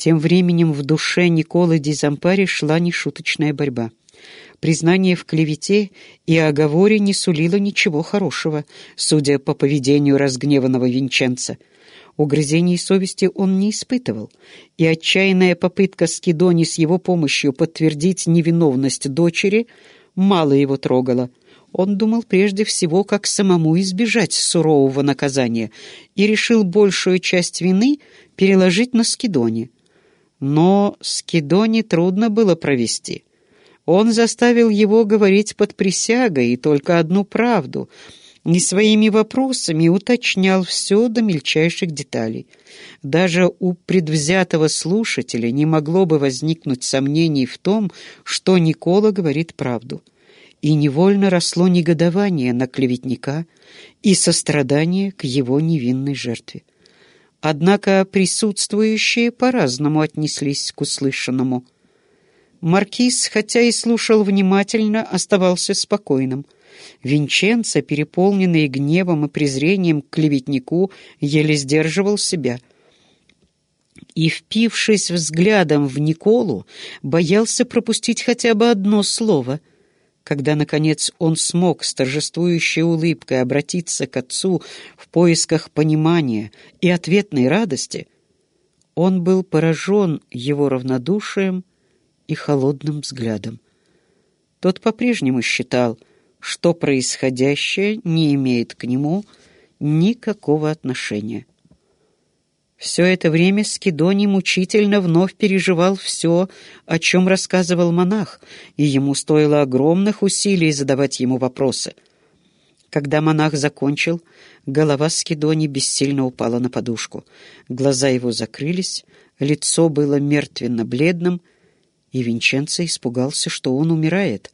Тем временем в душе Николы Дизампари шла нешуточная борьба. Признание в клевете и оговоре не сулило ничего хорошего, судя по поведению разгневанного Винченца. Угрызений совести он не испытывал, и отчаянная попытка Скидони с его помощью подтвердить невиновность дочери мало его трогала. Он думал прежде всего, как самому избежать сурового наказания, и решил большую часть вины переложить на Скидони. Но Скидони трудно было провести — он заставил его говорить под присягой и только одну правду, и своими вопросами уточнял все до мельчайших деталей. Даже у предвзятого слушателя не могло бы возникнуть сомнений в том, что Никола говорит правду. И невольно росло негодование на клеветника и сострадание к его невинной жертве. Однако присутствующие по-разному отнеслись к услышанному – Маркиз, хотя и слушал внимательно, оставался спокойным. Винченцо, переполненный гневом и презрением к клеветнику, еле сдерживал себя. И, впившись взглядом в Николу, боялся пропустить хотя бы одно слово. Когда, наконец, он смог с торжествующей улыбкой обратиться к отцу в поисках понимания и ответной радости, он был поражен его равнодушием и холодным взглядом. Тот по-прежнему считал, что происходящее не имеет к нему никакого отношения. Все это время Скидоний мучительно вновь переживал все, о чем рассказывал монах, и ему стоило огромных усилий задавать ему вопросы. Когда монах закончил, голова Скидони бессильно упала на подушку. Глаза его закрылись, лицо было мертвенно-бледным, и Винченцо испугался, что он умирает.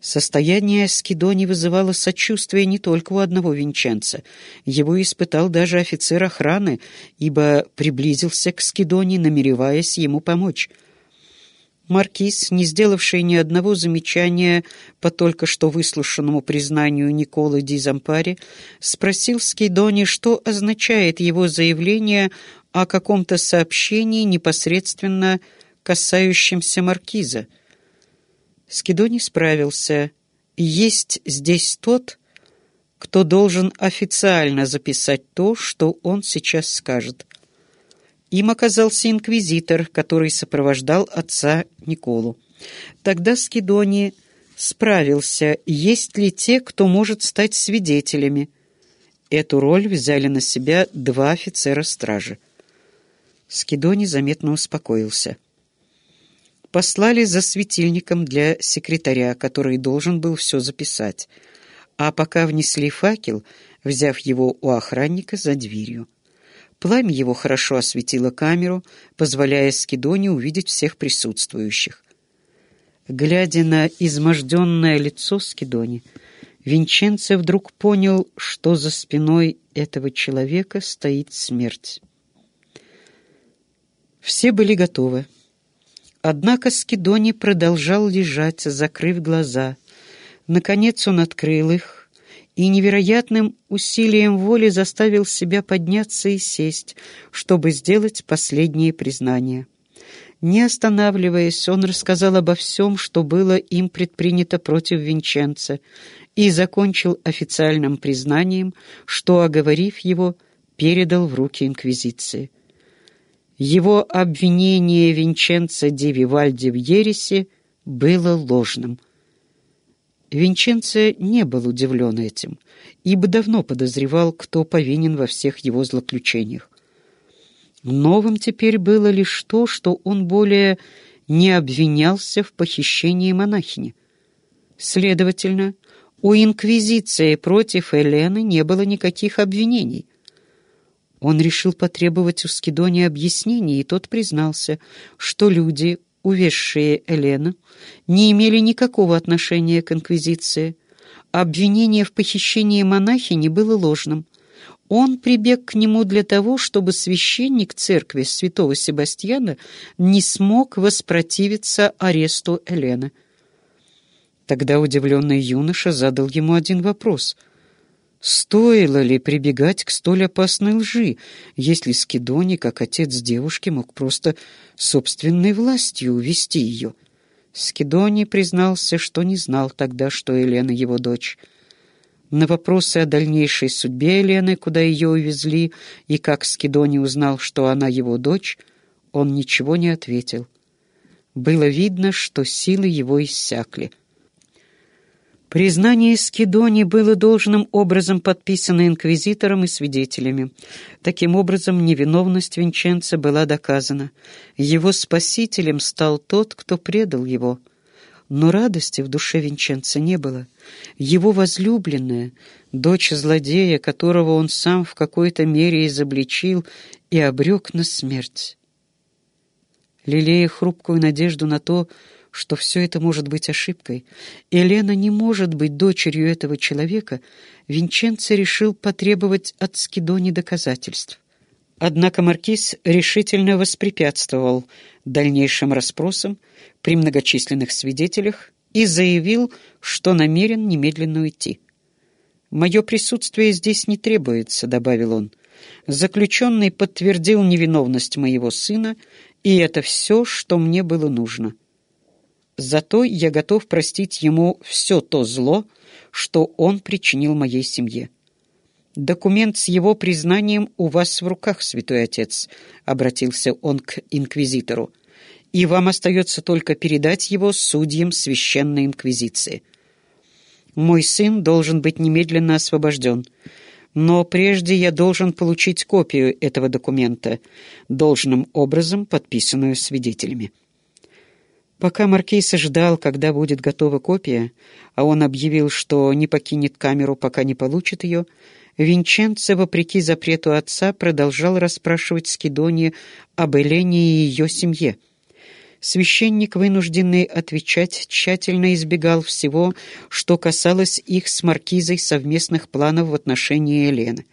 Состояние Скидони вызывало сочувствие не только у одного Винченца. Его испытал даже офицер охраны, ибо приблизился к Скидони, намереваясь ему помочь. Маркиз, не сделавший ни одного замечания по только что выслушанному признанию Николы Ди Зампари, спросил Скидони, что означает его заявление о каком-то сообщении непосредственно касающимся маркиза. Скидоний справился. Есть здесь тот, кто должен официально записать то, что он сейчас скажет. Им оказался инквизитор, который сопровождал отца Николу. Тогда Скидони справился, есть ли те, кто может стать свидетелями. Эту роль взяли на себя два офицера стражи. Скидони заметно успокоился послали за светильником для секретаря, который должен был все записать, а пока внесли факел, взяв его у охранника за дверью. Пламя его хорошо осветило камеру, позволяя Скидоне увидеть всех присутствующих. Глядя на изможденное лицо Скидони, Винченце вдруг понял, что за спиной этого человека стоит смерть. Все были готовы. Однако Скидони продолжал лежать, закрыв глаза. Наконец он открыл их и невероятным усилием воли заставил себя подняться и сесть, чтобы сделать последнее признание. Не останавливаясь, он рассказал обо всем, что было им предпринято против Винченца, и закончил официальным признанием, что, оговорив его, передал в руки Инквизиции. Его обвинение Винченцо ди Вивальди в ересе было ложным. Винченцо не был удивлен этим, ибо давно подозревал, кто повинен во всех его злоключениях. Новым теперь было лишь то, что он более не обвинялся в похищении монахини. Следовательно, у инквизиции против Элены не было никаких обвинений — он решил потребовать у Скидония объяснений, и тот признался, что люди, увезшие Элену, не имели никакого отношения к Инквизиции. Обвинение в похищении монахини было ложным. Он прибег к нему для того, чтобы священник церкви святого Себастьяна не смог воспротивиться аресту Элены. Тогда удивленный юноша задал ему один вопрос. Стоило ли прибегать к столь опасной лжи, если Скидони, как отец девушки, мог просто собственной властью увести ее? Скидони признался, что не знал тогда, что Елена его дочь. На вопросы о дальнейшей судьбе Елены, куда ее увезли, и как Скидони узнал, что она его дочь, он ничего не ответил. Было видно, что силы его иссякли. Признание Скидони было должным образом подписано инквизитором и свидетелями. Таким образом, невиновность Винченца была доказана. Его спасителем стал тот, кто предал его. Но радости в душе Винченца не было. Его возлюбленная, дочь злодея, которого он сам в какой-то мере изобличил и обрек на смерть. Лелея хрупкую надежду на то, что все это может быть ошибкой. Елена не может быть дочерью этого человека, Винченцо решил потребовать от Скидони доказательств. Однако маркиз решительно воспрепятствовал дальнейшим расспросам при многочисленных свидетелях и заявил, что намерен немедленно уйти. «Мое присутствие здесь не требуется», — добавил он. «Заключенный подтвердил невиновность моего сына, и это все, что мне было нужно». Зато я готов простить ему все то зло, что он причинил моей семье. «Документ с его признанием у вас в руках, святой отец», — обратился он к инквизитору, «и вам остается только передать его судьям священной инквизиции. Мой сын должен быть немедленно освобожден, но прежде я должен получить копию этого документа, должным образом подписанную свидетелями». Пока Маркиз ждал, когда будет готова копия, а он объявил, что не покинет камеру, пока не получит ее, Винченцо, вопреки запрету отца, продолжал расспрашивать Скидони об Элене и ее семье. Священник, вынужденный отвечать, тщательно избегал всего, что касалось их с Маркизой совместных планов в отношении Елены.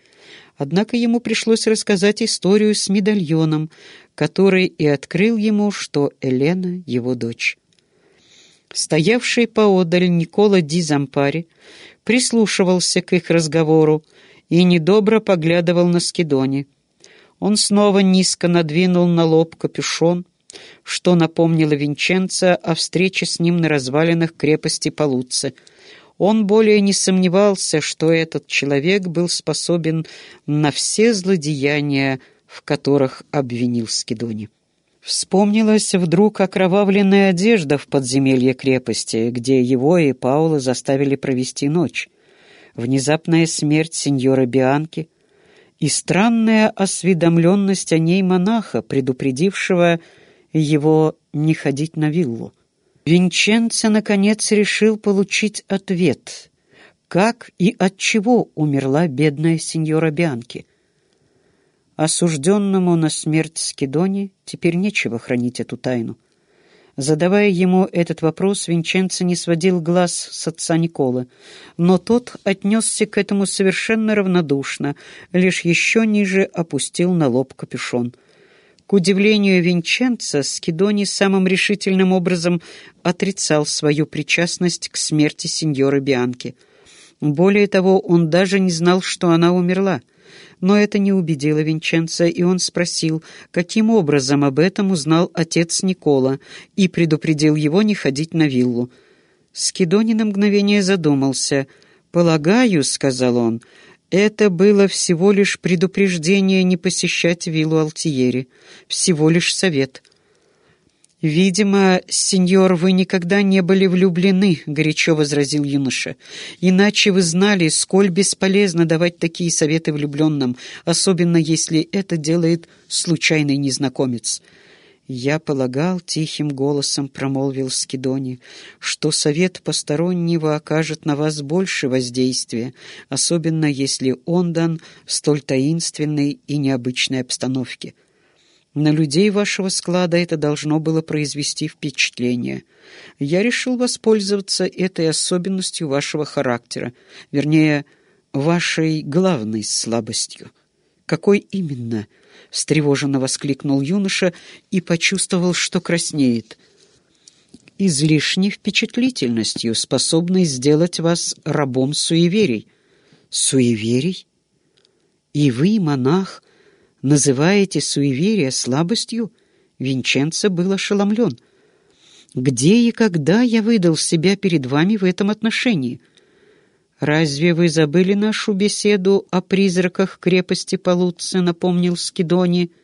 Однако ему пришлось рассказать историю с медальоном, который и открыл ему, что Елена — его дочь. Стоявший поодаль Никола Ди Зампари прислушивался к их разговору и недобро поглядывал на Скидони. Он снова низко надвинул на лоб капюшон, что напомнило Винченца о встрече с ним на развалинах крепости Полуцци — он более не сомневался, что этот человек был способен на все злодеяния, в которых обвинил Скидони. Вспомнилась вдруг окровавленная одежда в подземелье крепости, где его и Паула заставили провести ночь, внезапная смерть сеньора Бианки и странная осведомленность о ней монаха, предупредившего его не ходить на виллу. Винченцо, наконец, решил получить ответ, как и от чего умерла бедная сеньора Бианки. Осужденному на смерть Скидони теперь нечего хранить эту тайну. Задавая ему этот вопрос, Винченцо не сводил глаз с отца Николы, но тот отнесся к этому совершенно равнодушно, лишь еще ниже опустил на лоб капюшон — к удивлению Винченца, Скидони самым решительным образом отрицал свою причастность к смерти сеньоры Бианки. Более того, он даже не знал, что она умерла. Но это не убедило Винченца, и он спросил, каким образом об этом узнал отец Никола, и предупредил его не ходить на виллу. Скидони на мгновение задумался. «Полагаю», — сказал он, это было всего лишь предупреждение не посещать виллу Алтиери, всего лишь совет. «Видимо, сеньор, вы никогда не были влюблены», — горячо возразил юноша. «Иначе вы знали, сколь бесполезно давать такие советы влюбленным, особенно если это делает случайный незнакомец». «Я полагал, — тихим голосом промолвил Скидони, — что совет постороннего окажет на вас больше воздействия, особенно если он дан в столь таинственной и необычной обстановке. На людей вашего склада это должно было произвести впечатление. Я решил воспользоваться этой особенностью вашего характера, вернее, вашей главной слабостью. Какой именно?» — встревоженно воскликнул юноша и почувствовал, что краснеет. «Излишней впечатлительностью, способной сделать вас рабом суеверий». Суеверий? И вы, монах, называете суеверие слабостью? Винченцо был ошеломлен. Где и когда я выдал себя перед вами в этом отношении? Разве вы забыли нашу беседу о призраках крепости Полуцци, напомнил Скидони? —